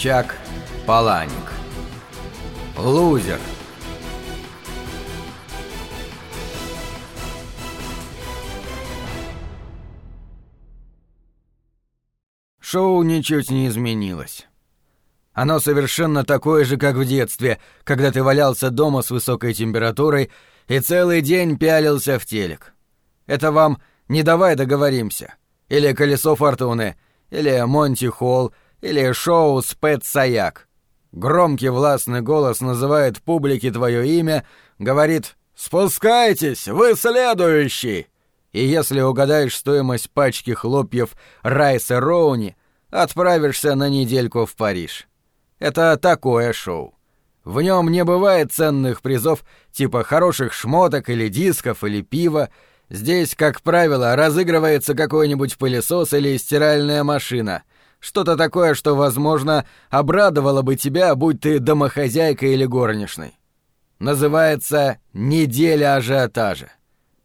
Чак Паланик. Лузер. Шоу ничуть не изменилось. Оно совершенно такое же, как в детстве, когда ты валялся дома с высокой температурой и целый день пялился в телек. Это вам «Не давай договоримся» или «Колесо фортуны» или «Монти Холл» или шоу «Спэт Саяк». Громкий властный голос называет публике твое имя, говорит «Спускайтесь, вы следующий!» И если угадаешь стоимость пачки хлопьев Райса Роуни, отправишься на недельку в Париж. Это такое шоу. В нем не бывает ценных призов типа хороших шмоток или дисков или пива. Здесь, как правило, разыгрывается какой-нибудь пылесос или стиральная машина — что-то такое, что, возможно, обрадовало бы тебя, будь ты домохозяйкой или горничной. Называется «Неделя ажиотажа».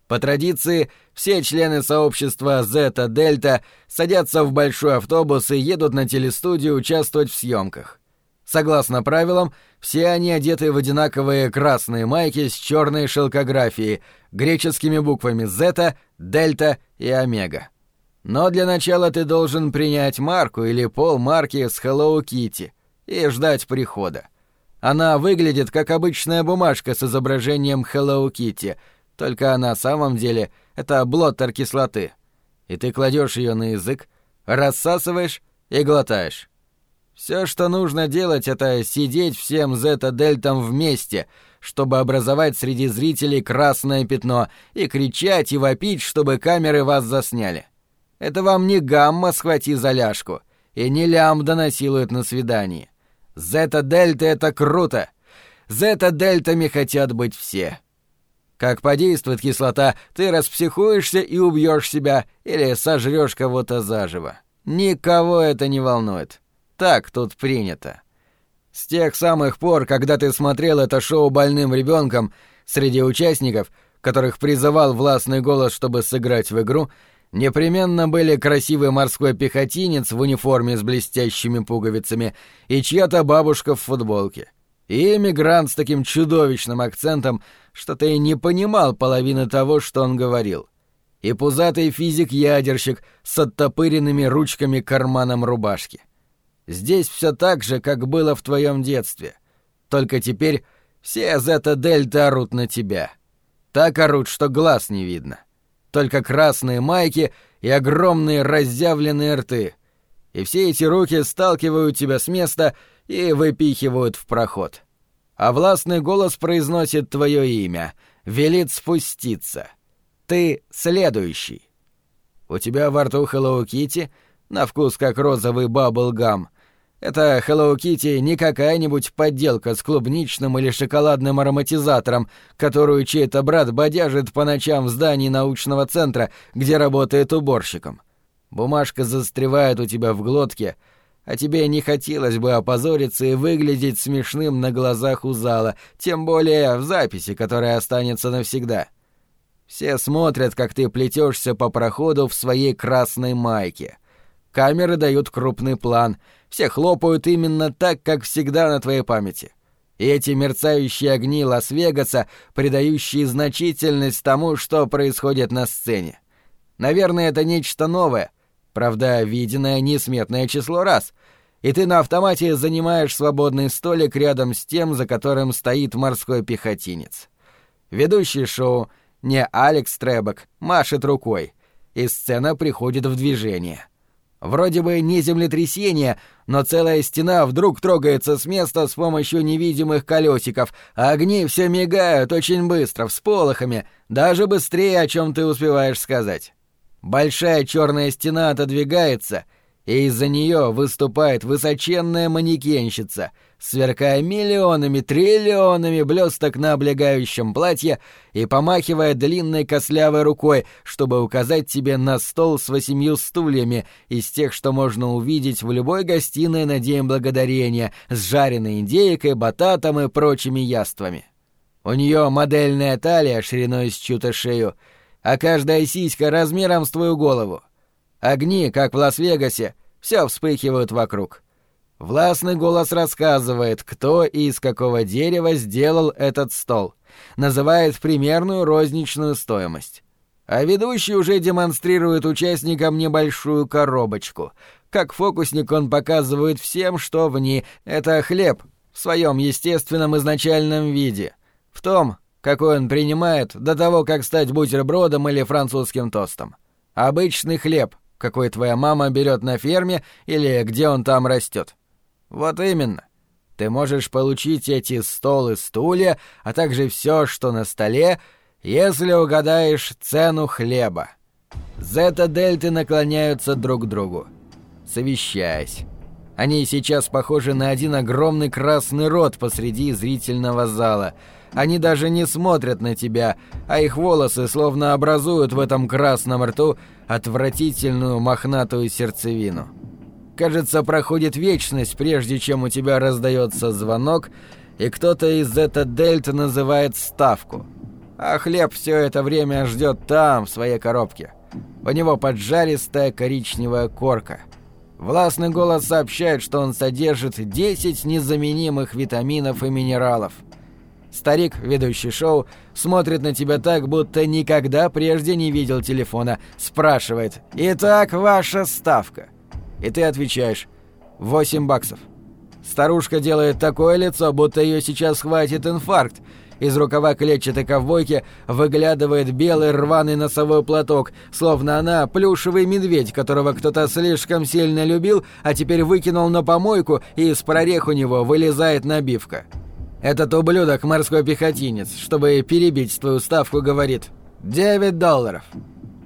По традиции, все члены сообщества Зета-Дельта садятся в большой автобус и едут на телестудию участвовать в съемках. Согласно правилам, все они одеты в одинаковые красные майки с черной шелкографией, греческими буквами Зета, Дельта и Омега. Но для начала ты должен принять марку или пол марки с Hello Kitty и ждать прихода. Она выглядит как обычная бумажка с изображением Hello Kitty, только на самом деле это блоттер кислоты. И ты кладешь ее на язык, рассасываешь и глотаешь. Все, что нужно делать, это сидеть всем зета-дельтам вместе, чтобы образовать среди зрителей красное пятно, и кричать и вопить, чтобы камеры вас засняли. Это вам не гамма схвати за ляжку, и не лямбда насилует на свидании. Зета-дельта — это круто. Зета-дельтами хотят быть все. Как подействует кислота, ты распсихуешься и убьешь себя или сожрешь кого-то заживо. Никого это не волнует. Так тут принято. С тех самых пор, когда ты смотрел это шоу больным ребенком, среди участников, которых призывал властный голос, чтобы сыграть в игру, непременно были красивый морской пехотинец в униформе с блестящими пуговицами и чья-то бабушка в футболке. И эмигрант с таким чудовищным акцентом, что ты не понимал половины того, что он говорил. И пузатый физик-ядерщик с оттопыренными ручками карманом рубашки. Здесь все так же, как было в твоем детстве. Только теперь все зета-дельта орут на тебя. Так орут, что глаз не видно только красные майки и огромные разъявленные рты. И все эти руки сталкивают тебя с места и выпихивают в проход. А властный голос произносит твое имя, велит спуститься. Ты следующий. У тебя во рту Hello Kitty, на вкус как розовый баблгам, это Hello Kitty не какая-нибудь подделка с клубничным или шоколадным ароматизатором, которую чей-то брат бодяжит по ночам в здании научного центра, где работает уборщиком. Бумажка застревает у тебя в глотке, а тебе не хотелось бы опозориться и выглядеть смешным на глазах у зала, тем более в записи, которая останется навсегда. Все смотрят, как ты плетешься по проходу в своей красной майке. Камеры дают крупный план — все хлопают именно так, как всегда на твоей памяти. И эти мерцающие огни Лас-Вегаса, придающие значительность тому, что происходит на сцене. Наверное, это нечто новое, правда, виденное несметное число раз, и ты на автомате занимаешь свободный столик рядом с тем, за которым стоит морской пехотинец. Ведущий шоу, не Алекс Требок, машет рукой, и сцена приходит в движение — Вроде бы не землетрясение, но целая стена вдруг трогается с места с помощью невидимых колесиков, а огни все мигают очень быстро, всполохами, даже быстрее, о чем ты успеваешь сказать. Большая черная стена отодвигается, и из-за нее выступает высоченная манекенщица, сверкая миллионами, триллионами блесток на облегающем платье и помахивая длинной кослявой рукой, чтобы указать тебе на стол с восемью стульями из тех, что можно увидеть в любой гостиной на День Благодарения, с жареной индейкой, бататом и прочими яствами. У нее модельная талия шириной с чью-то шею, а каждая сиська размером с твою голову — Огни, как в Лас-Вегасе, все вспыхивают вокруг. Властный голос рассказывает, кто и из какого дерева сделал этот стол. Называет примерную розничную стоимость. А ведущий уже демонстрирует участникам небольшую коробочку. Как фокусник он показывает всем, что в ней — это хлеб в своем естественном изначальном виде. В том, какой он принимает до того, как стать бутербродом или французским тостом. Обычный хлеб, какой твоя мама берет на ферме или где он там растет. Вот именно. Ты можешь получить эти стол и стулья, а также все, что на столе, если угадаешь цену хлеба. Зета-дельты наклоняются друг к другу, совещаясь. Они сейчас похожи на один огромный красный рот посреди зрительного зала. Они даже не смотрят на тебя, а их волосы словно образуют в этом красном рту отвратительную мохнатую сердцевину. Кажется, проходит вечность, прежде чем у тебя раздается звонок, и кто-то из Зета-Дельта называет ставку. А хлеб все это время ждет там, в своей коробке. У него поджаристая коричневая корка. Властный голос сообщает, что он содержит 10 незаменимых витаминов и минералов. Старик, ведущий шоу, смотрит на тебя так, будто никогда прежде не видел телефона, спрашивает «Итак, ваша ставка?» И ты отвечаешь «Восемь баксов». Старушка делает такое лицо, будто ее сейчас хватит инфаркт. Из рукава клетчатой ковбойки выглядывает белый рваный носовой платок, словно она плюшевый медведь, которого кто-то слишком сильно любил, а теперь выкинул на помойку, и из прорех у него вылезает набивка. Этот ублюдок, морской пехотинец, чтобы перебить твою ставку, говорит «девять долларов».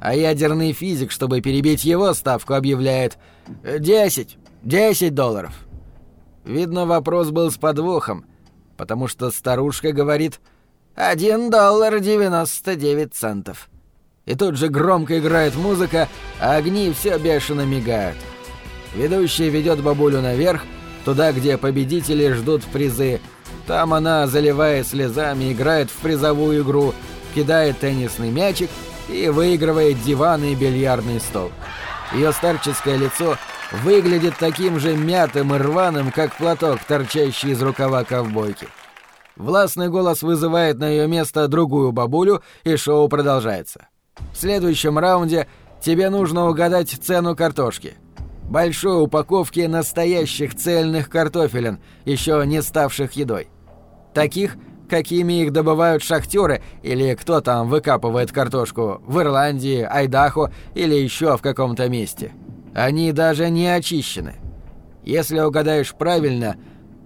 А ядерный физик, чтобы перебить его ставку, объявляет «Десять! Десять долларов!» Видно, вопрос был с подвохом, потому что старушка говорит «Один доллар девяносто девять центов». И тут же громко играет музыка, а огни все бешено мигают. Ведущий ведет бабулю наверх, туда, где победители ждут призы. Там она, заливая слезами, играет в призовую игру, кидает теннисный мячик — и выигрывает диван и бильярдный стол. Ее старческое лицо выглядит таким же мятым и рваным, как платок, торчащий из рукава ковбойки. Властный голос вызывает на ее место другую бабулю, и шоу продолжается. В следующем раунде тебе нужно угадать цену картошки. Большой упаковки настоящих цельных картофелин, еще не ставших едой. Таких – какими их добывают шахтеры или кто там выкапывает картошку в Ирландии, Айдахо или еще в каком-то месте. Они даже не очищены. Если угадаешь правильно,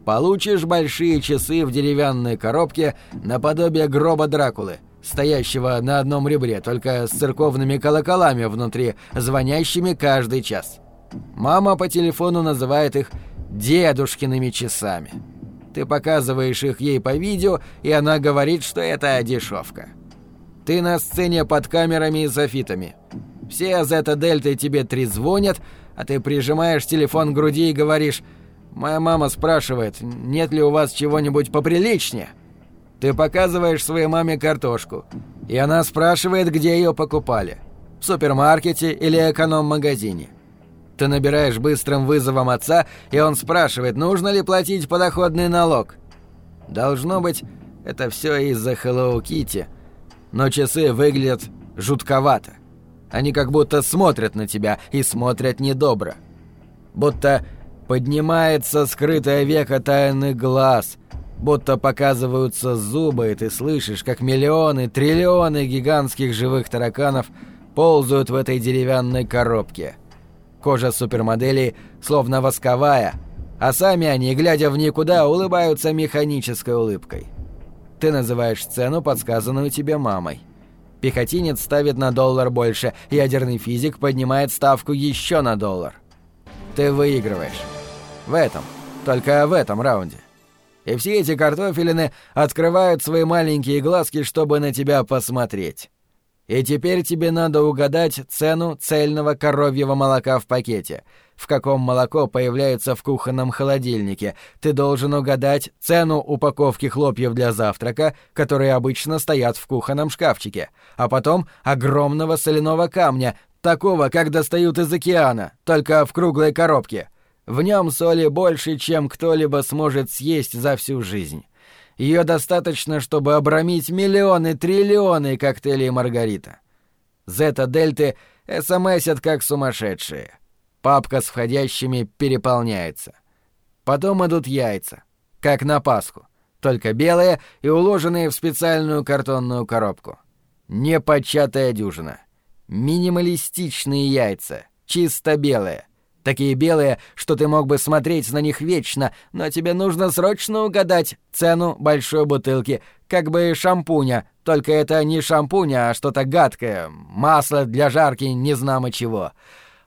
получишь большие часы в деревянной коробке наподобие гроба Дракулы, стоящего на одном ребре, только с церковными колоколами внутри, звонящими каждый час. Мама по телефону называет их «дедушкиными часами». Ты показываешь их ей по видео, и она говорит, что это дешевка. Ты на сцене под камерами и софитами. Все зета-дельты тебе трезвонят, а ты прижимаешь телефон к груди и говоришь «Моя мама спрашивает, нет ли у вас чего-нибудь поприличнее?» Ты показываешь своей маме картошку, и она спрашивает, где ее покупали. В супермаркете или эконом-магазине. Ты набираешь быстрым вызовом отца, и он спрашивает, нужно ли платить подоходный налог. Должно быть, это все из-за Хэллоу Китти, но часы выглядят жутковато. Они как будто смотрят на тебя и смотрят недобро. Будто поднимается скрытое веко тайных глаз, будто показываются зубы, и ты слышишь, как миллионы, триллионы гигантских живых тараканов ползают в этой деревянной коробке. Кожа супермодели словно восковая, а сами они, глядя в никуда, улыбаются механической улыбкой. Ты называешь цену, подсказанную тебе мамой. Пехотинец ставит на доллар больше, ядерный физик поднимает ставку еще на доллар. Ты выигрываешь. В этом, только в этом раунде. И все эти картофелины открывают свои маленькие глазки, чтобы на тебя посмотреть. И теперь тебе надо угадать цену цельного коровьего молока в пакете. В каком молоко появляется в кухонном холодильнике. Ты должен угадать цену упаковки хлопьев для завтрака, которые обычно стоят в кухонном шкафчике. А потом огромного соляного камня, такого, как достают из океана, только в круглой коробке. В нем соли больше, чем кто-либо сможет съесть за всю жизнь. Ее достаточно, чтобы обрамить миллионы, триллионы коктейлей Маргарита. Зета-дельты смсят как сумасшедшие. Папка с входящими переполняется. Потом идут яйца, как на Пасху, только белые и уложенные в специальную картонную коробку. Непочатая дюжина. Минималистичные яйца, чисто белые. Такие белые, что ты мог бы смотреть на них вечно, но тебе нужно срочно угадать цену большой бутылки, как бы шампуня, только это не шампунь, а что-то гадкое, масло для жарки не знамо чего.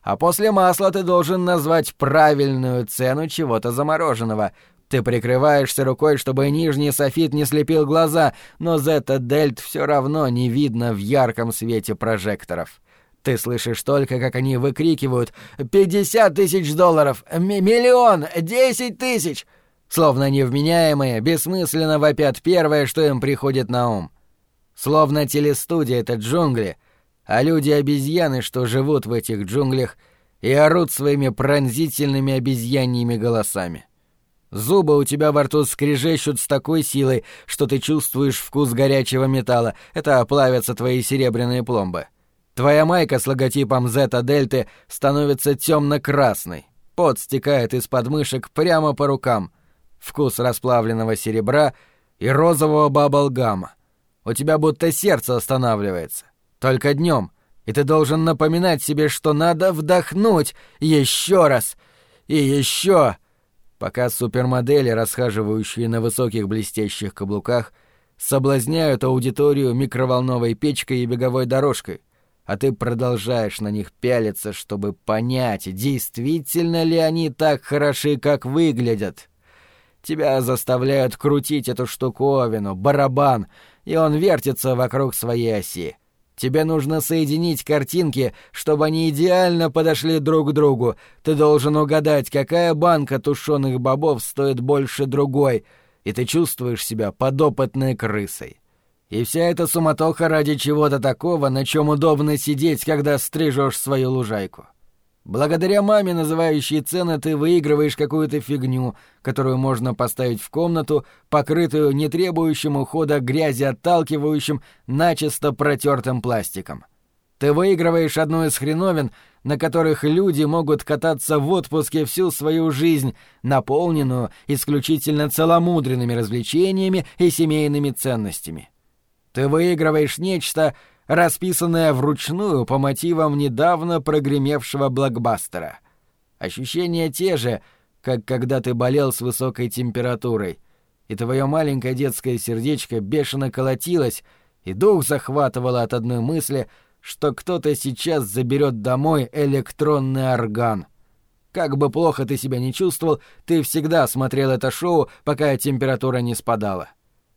А после масла ты должен назвать правильную цену чего-то замороженного. Ты прикрываешься рукой, чтобы нижний софит не слепил глаза, но зета-дельт все равно не видно в ярком свете прожекторов. Ты слышишь только, как они выкрикивают «Пятьдесят тысяч долларов! Миллион! Десять тысяч!» Словно невменяемые, бессмысленно вопят первое, что им приходит на ум. Словно телестудия — это джунгли, а люди-обезьяны, что живут в этих джунглях, и орут своими пронзительными обезьяньими голосами. Зубы у тебя во рту скрежещут с такой силой, что ты чувствуешь вкус горячего металла. Это оплавятся твои серебряные пломбы. Твоя майка с логотипом Зета Дельты становится темно-красной. Пот стекает из подмышек прямо по рукам. Вкус расплавленного серебра и розового баблгама. У тебя будто сердце останавливается. Только днем, и ты должен напоминать себе, что надо вдохнуть еще раз и еще пока супермодели, расхаживающие на высоких блестящих каблуках, соблазняют аудиторию микроволновой печкой и беговой дорожкой, а ты продолжаешь на них пялиться, чтобы понять, действительно ли они так хороши, как выглядят. Тебя заставляют крутить эту штуковину, барабан, и он вертится вокруг своей оси. Тебе нужно соединить картинки, чтобы они идеально подошли друг к другу. Ты должен угадать, какая банка тушеных бобов стоит больше другой, и ты чувствуешь себя подопытной крысой. И вся эта суматоха ради чего-то такого, на чем удобно сидеть, когда стрижешь свою лужайку. Благодаря маме, называющей цены, ты выигрываешь какую-то фигню, которую можно поставить в комнату, покрытую не требующим ухода грязи отталкивающим, начисто протертым пластиком. Ты выигрываешь одну из хреновин, на которых люди могут кататься в отпуске всю свою жизнь, наполненную исключительно целомудренными развлечениями и семейными ценностями. Ты выигрываешь нечто, расписанная вручную по мотивам недавно прогремевшего блокбастера. Ощущения те же, как когда ты болел с высокой температурой, и твое маленькое детское сердечко бешено колотилось, и дух захватывало от одной мысли, что кто-то сейчас заберет домой электронный орган. Как бы плохо ты себя не чувствовал, ты всегда смотрел это шоу, пока температура не спадала.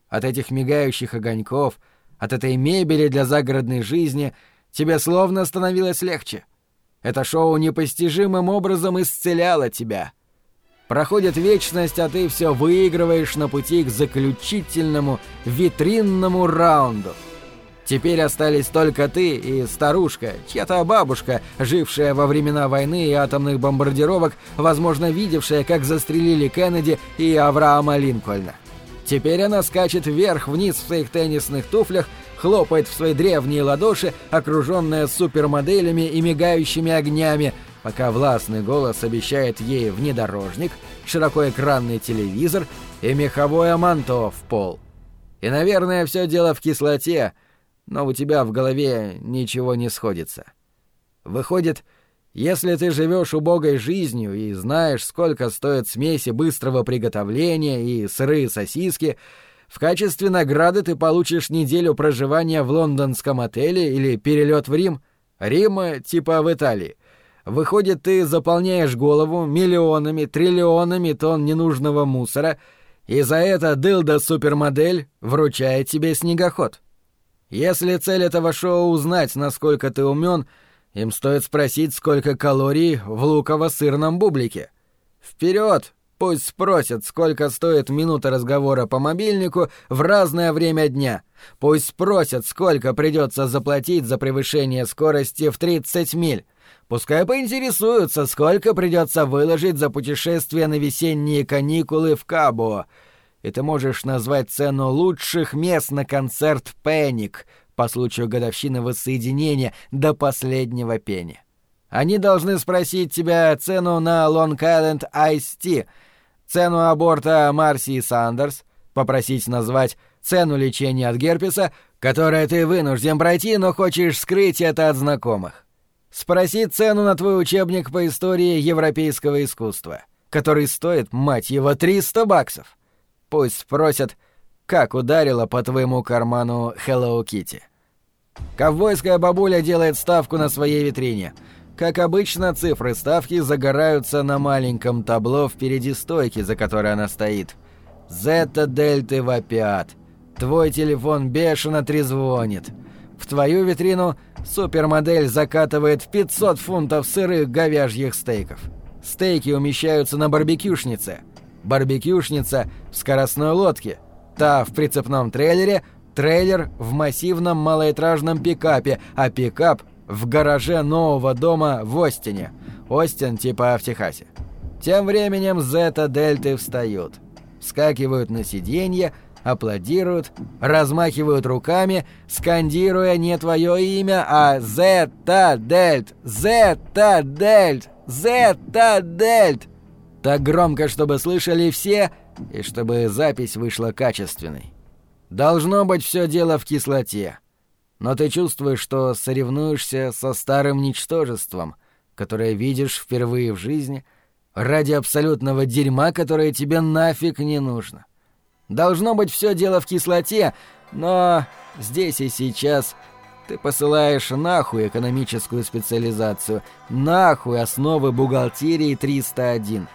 От этих мигающих огоньков — от этой мебели для загородной жизни тебе словно становилось легче. Это шоу непостижимым образом исцеляло тебя. Проходит вечность, а ты все выигрываешь на пути к заключительному витринному раунду. Теперь остались только ты и старушка, чья-то бабушка, жившая во времена войны и атомных бомбардировок, возможно, видевшая, как застрелили Кеннеди и Авраама Линкольна. Теперь она скачет вверх-вниз в своих теннисных туфлях, хлопает в свои древние ладоши, окруженная супермоделями и мигающими огнями, пока властный голос обещает ей внедорожник, широкоэкранный телевизор и меховое манто в пол. И, наверное, все дело в кислоте, но у тебя в голове ничего не сходится. Выходит, если ты живешь убогой жизнью и знаешь, сколько стоят смеси быстрого приготовления и сырые сосиски, в качестве награды ты получишь неделю проживания в лондонском отеле или перелет в Рим. Рима типа в Италии. Выходит, ты заполняешь голову миллионами, триллионами тонн ненужного мусора, и за это дылда-супермодель вручает тебе снегоход. Если цель этого шоу узнать, насколько ты умен — им стоит спросить, сколько калорий в луково-сырном бублике. Вперед! Пусть спросят, сколько стоит минута разговора по мобильнику в разное время дня. Пусть спросят, сколько придется заплатить за превышение скорости в 30 миль. Пускай поинтересуются, сколько придется выложить за путешествие на весенние каникулы в Кабо. И ты можешь назвать цену лучших мест на концерт «Пэник» по случаю годовщины воссоединения до последнего пени. Они должны спросить тебя цену на Лонг-Айленд Ice цену аборта Марси Сандерс, попросить назвать цену лечения от герпеса, которое ты вынужден пройти, но хочешь скрыть это от знакомых. Спросить цену на твой учебник по истории европейского искусства, который стоит, мать его, 300 баксов. Пусть спросят, как ударила по твоему карману Hello Kitty. Ковбойская бабуля делает ставку на своей витрине. Как обычно, цифры ставки загораются на маленьком табло впереди стойки, за которой она стоит. Зета дельты вопят. Твой телефон бешено трезвонит. В твою витрину супермодель закатывает в 500 фунтов сырых говяжьих стейков. Стейки умещаются на барбекюшнице. Барбекюшница в скоростной лодке. Та в прицепном трейлере, трейлер в массивном малоэтражном пикапе, а пикап в гараже нового дома в Остине. Остин типа в Техасе. Тем временем Зета-дельты встают. Вскакивают на сиденье, аплодируют, размахивают руками, скандируя не твое имя, а «Зета-дельт! Зета-дельт! Зета-дельт!» Так громко, чтобы слышали все, и чтобы запись вышла качественной. Должно быть все дело в кислоте. Но ты чувствуешь, что соревнуешься со старым ничтожеством, которое видишь впервые в жизни, ради абсолютного дерьма, которое тебе нафиг не нужно. Должно быть все дело в кислоте, но здесь и сейчас ты посылаешь нахуй экономическую специализацию, нахуй основы бухгалтерии 301.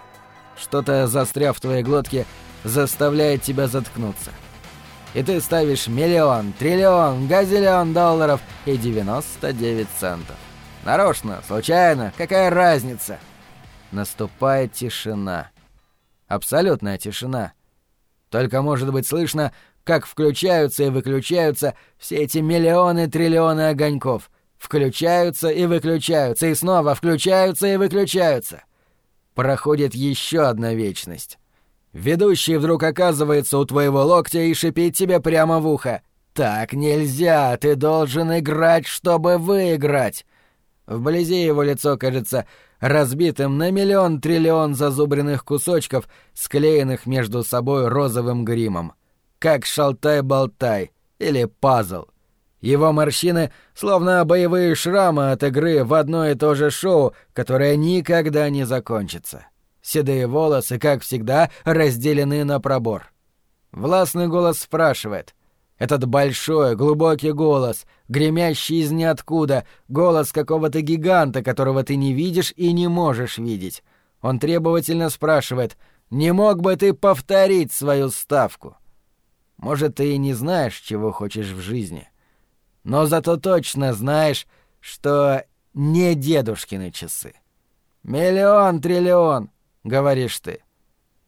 Что-то, застряв в твоей глотке, заставляет тебя заткнуться. И ты ставишь миллион, триллион, газиллион долларов и 99 центов. Нарочно, случайно, какая разница? Наступает тишина. Абсолютная тишина. Только может быть слышно, как включаются и выключаются все эти миллионы триллионы огоньков. Включаются и выключаются, и снова включаются и выключаются. Проходит еще одна вечность. Ведущий вдруг оказывается у твоего локтя и шипит тебе прямо в ухо. «Так нельзя! Ты должен играть, чтобы выиграть!» Вблизи его лицо кажется разбитым на миллион-триллион зазубренных кусочков, склеенных между собой розовым гримом. Как шалтай-болтай или пазл. Его морщины словно боевые шрамы от игры в одно и то же шоу, которое никогда не закончится. Седые волосы, как всегда, разделены на пробор. Властный голос спрашивает — этот большой, глубокий голос, гремящий из ниоткуда, голос какого-то гиганта, которого ты не видишь и не можешь видеть. Он требовательно спрашивает, «Не мог бы ты повторить свою ставку?» Может, ты и не знаешь, чего хочешь в жизни. Но зато точно знаешь, что не дедушкины часы. «Миллион-триллион», — говоришь ты.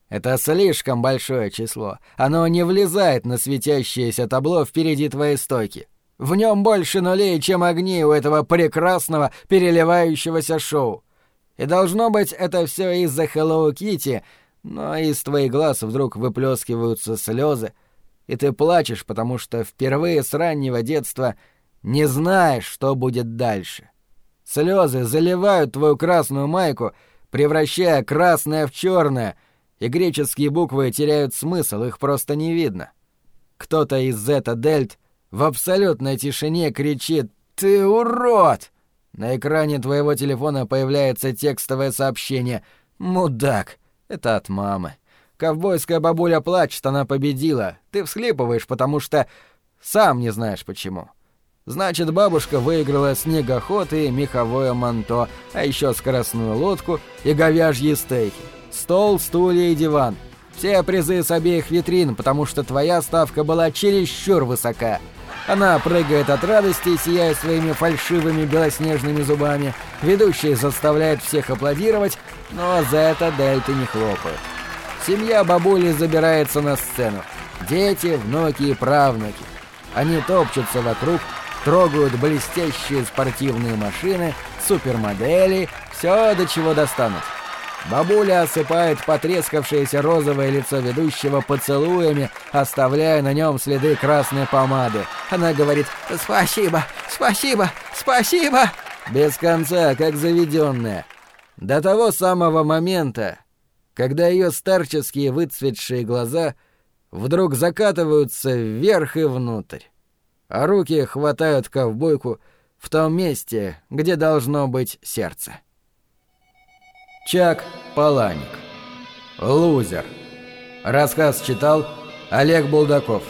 Это слишком большое число. Оно не влезает на светящееся табло впереди твоей стойки. В нем больше нулей, чем огней у этого прекрасного переливающегося шоу. И должно быть, это все из-за Hello Kitty, но из твоих глаз вдруг выплескиваются слезы, и ты плачешь, потому что впервые с раннего детства не знаешь, что будет дальше. Слезы заливают твою красную майку, превращая красное в черное — и греческие буквы теряют смысл, их просто не видно. Кто-то из зета-дельт в абсолютной тишине кричит «Ты урод!» На экране твоего телефона появляется текстовое сообщение «Мудак!» Это от мамы. Ковбойская бабуля плачет, она победила. Ты всхлипываешь, потому что сам не знаешь почему. Значит, бабушка выиграла снегоход и меховое манто, а еще скоростную лодку и говяжьи стейки. Стол, стулья и диван. Все призы с обеих витрин, потому что твоя ставка была чересчур высока. Она прыгает от радости, сияя своими фальшивыми белоснежными зубами. Ведущий заставляет всех аплодировать, но за это дельты не хлопают. Семья бабули забирается на сцену. Дети, внуки и правнуки. Они топчутся вокруг, трогают блестящие спортивные машины, супермодели, все до чего достанут. Бабуля осыпает потрескавшееся розовое лицо ведущего поцелуями, оставляя на нем следы красной помады. Она говорит «Спасибо, спасибо, спасибо!» Без конца, как заведенная. До того самого момента, когда ее старческие выцветшие глаза вдруг закатываются вверх и внутрь, а руки хватают ковбойку в том месте, где должно быть сердце. Чак Паланик. Лузер. Рассказ читал Олег Булдаков.